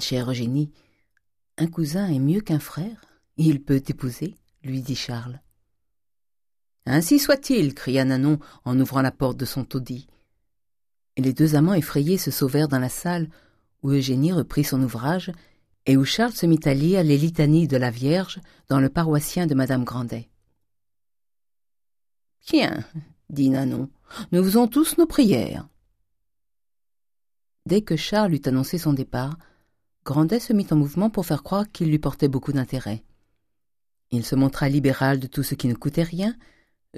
Chère Eugénie, un cousin est mieux qu'un frère, il peut t'épouser, lui dit Charles. Ainsi soit-il, cria Nanon en ouvrant la porte de son taudis. Et les deux amants effrayés se sauvèrent dans la salle où Eugénie reprit son ouvrage et où Charles se mit à lire les litanies de la Vierge dans le paroissien de Madame Grandet. Tiens, dit Nanon, nous faisons tous nos prières. Dès que Charles eut annoncé son départ, Grandet se mit en mouvement pour faire croire qu'il lui portait beaucoup d'intérêt. Il se montra libéral de tout ce qui ne coûtait rien,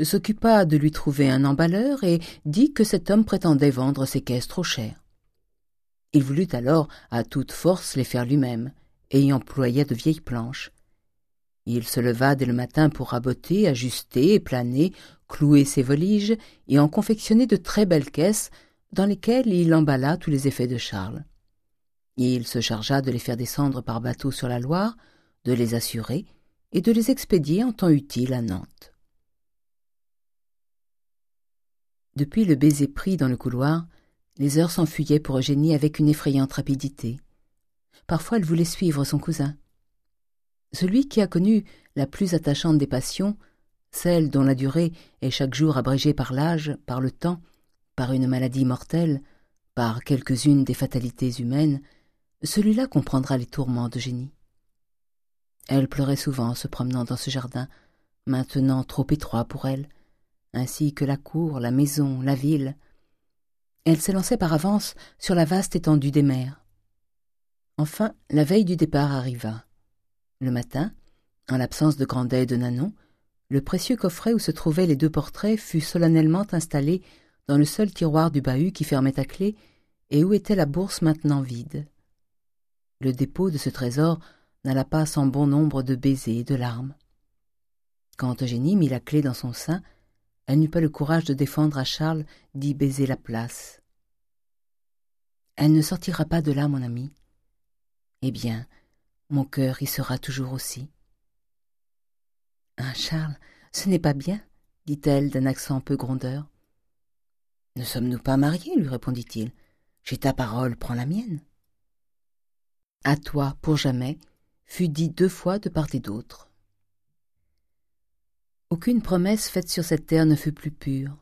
s'occupa de lui trouver un emballeur et dit que cet homme prétendait vendre ses caisses trop chères. Il voulut alors à toute force les faire lui-même, et y employa de vieilles planches. Il se leva dès le matin pour raboter, ajuster, planer, clouer ses voliges et en confectionner de très belles caisses dans lesquelles il emballa tous les effets de Charles. Il se chargea de les faire descendre par bateau sur la Loire, de les assurer et de les expédier en temps utile à Nantes. Depuis le baiser pris dans le couloir, les heures s'enfuyaient pour Eugénie avec une effrayante rapidité. Parfois elle voulait suivre son cousin. Celui qui a connu la plus attachante des passions, celle dont la durée est chaque jour abrégée par l'âge, par le temps, par une maladie mortelle, par quelques-unes des fatalités humaines, celui-là comprendra les tourments d'Eugénie. Elle pleurait souvent en se promenant dans ce jardin, maintenant trop étroit pour elle, ainsi que la cour, la maison, la ville. Elle s'élançait par avance sur la vaste étendue des mers. Enfin, la veille du départ arriva. Le matin, en l'absence de Grandet et de Nanon, le précieux coffret où se trouvaient les deux portraits fut solennellement installé dans le seul tiroir du bahut qui fermait à clé et où était la bourse maintenant vide. Le dépôt de ce trésor n'alla pas sans bon nombre de baisers et de larmes. Quand Eugénie mit la clé dans son sein, elle n'eut pas le courage de défendre à Charles d'y baiser la place. Elle ne sortira pas de là, mon ami. Eh bien, mon cœur y sera toujours aussi. Ah, Charles, ce n'est pas bien, dit-elle d'un accent peu grondeur. Ne sommes-nous pas mariés lui répondit-il. J'ai ta parole, prends la mienne. À toi, pour jamais, fut dit deux fois de part et d'autre. Aucune promesse faite sur cette terre ne fut plus pure.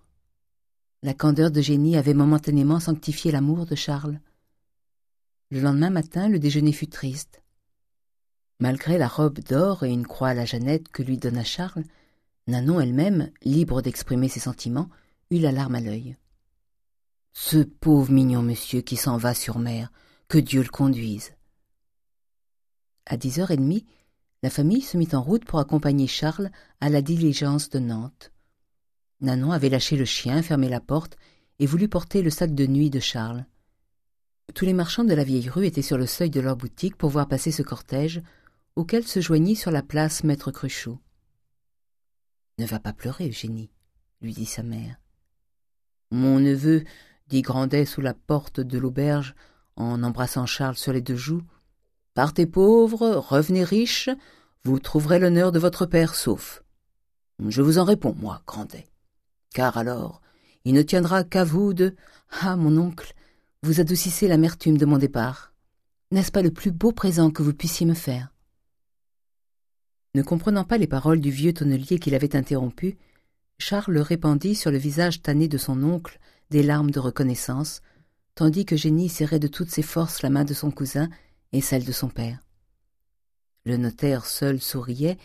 La candeur de génie avait momentanément sanctifié l'amour de Charles. Le lendemain matin, le déjeuner fut triste. Malgré la robe d'or et une croix à la Jeannette que lui donna Charles, Nanon elle-même, libre d'exprimer ses sentiments, eut la larme à l'œil. Ce pauvre mignon monsieur qui s'en va sur mer, que Dieu le conduise. À dix heures et demie, la famille se mit en route pour accompagner Charles à la diligence de Nantes. Nanon avait lâché le chien, fermé la porte et voulu porter le sac de nuit de Charles. Tous les marchands de la vieille rue étaient sur le seuil de leur boutique pour voir passer ce cortège, auquel se joignit sur la place maître Cruchot. « Ne va pas pleurer, Eugénie, lui dit sa mère. Mon neveu, dit Grandet sous la porte de l'auberge, en embrassant Charles sur les deux joues, Partez pauvres, revenez riches, vous trouverez l'honneur de votre père sauf. Je vous en réponds, moi, Grandet. Car alors, il ne tiendra qu'à vous de... Ah, mon oncle, vous adoucissez l'amertume de mon départ. N'est-ce pas le plus beau présent que vous puissiez me faire? Ne comprenant pas les paroles du vieux tonnelier qui l'avait interrompu, Charles répandit sur le visage tanné de son oncle des larmes de reconnaissance, tandis que Génie serrait de toutes ses forces la main de son cousin et celle de son père. Le notaire seul souriait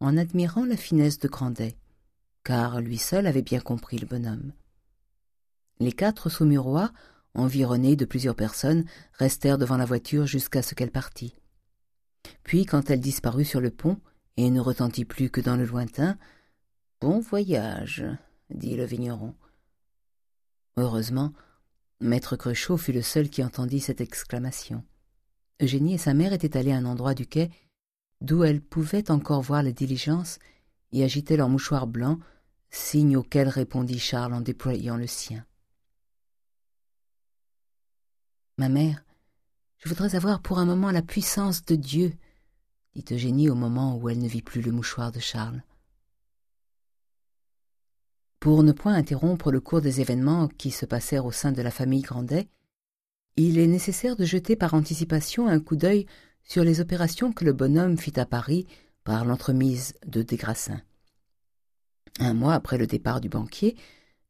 en admirant la finesse de Grandet, car lui seul avait bien compris le bonhomme. Les quatre Saumurois, environnés de plusieurs personnes, restèrent devant la voiture jusqu'à ce qu'elle partît. Puis, quand elle disparut sur le pont et ne retentit plus que dans le lointain, « Bon voyage », dit le vigneron. Heureusement, Maître Cruchot fut le seul qui entendit cette exclamation. Eugénie et sa mère étaient allées à un endroit du quai d'où elles pouvaient encore voir la diligence et agitaient leur mouchoir blanc, signe auquel répondit Charles en déployant le sien. Ma mère, je voudrais avoir pour un moment la puissance de Dieu, dit Eugénie au moment où elle ne vit plus le mouchoir de Charles. Pour ne point interrompre le cours des événements qui se passèrent au sein de la famille Grandet, il est nécessaire de jeter par anticipation un coup d'œil sur les opérations que le bonhomme fit à Paris par l'entremise de Desgrassins. Un mois après le départ du banquier,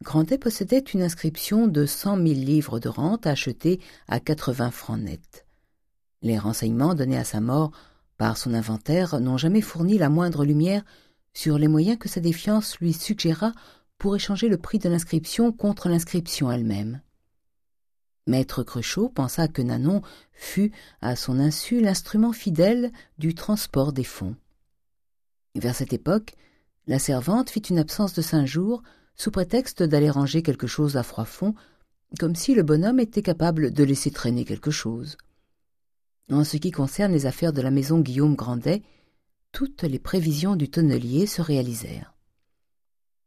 Grandet possédait une inscription de cent mille livres de rente achetée à quatre-vingts francs nets. Les renseignements donnés à sa mort par son inventaire n'ont jamais fourni la moindre lumière sur les moyens que sa défiance lui suggéra pour échanger le prix de l'inscription contre l'inscription elle-même. Maître Cruchot pensa que Nanon fut, à son insu, l'instrument fidèle du transport des fonds. Vers cette époque, la servante fit une absence de cinq jours sous prétexte d'aller ranger quelque chose à Froidfond, comme si le bonhomme était capable de laisser traîner quelque chose. En ce qui concerne les affaires de la maison Guillaume Grandet, toutes les prévisions du tonnelier se réalisèrent.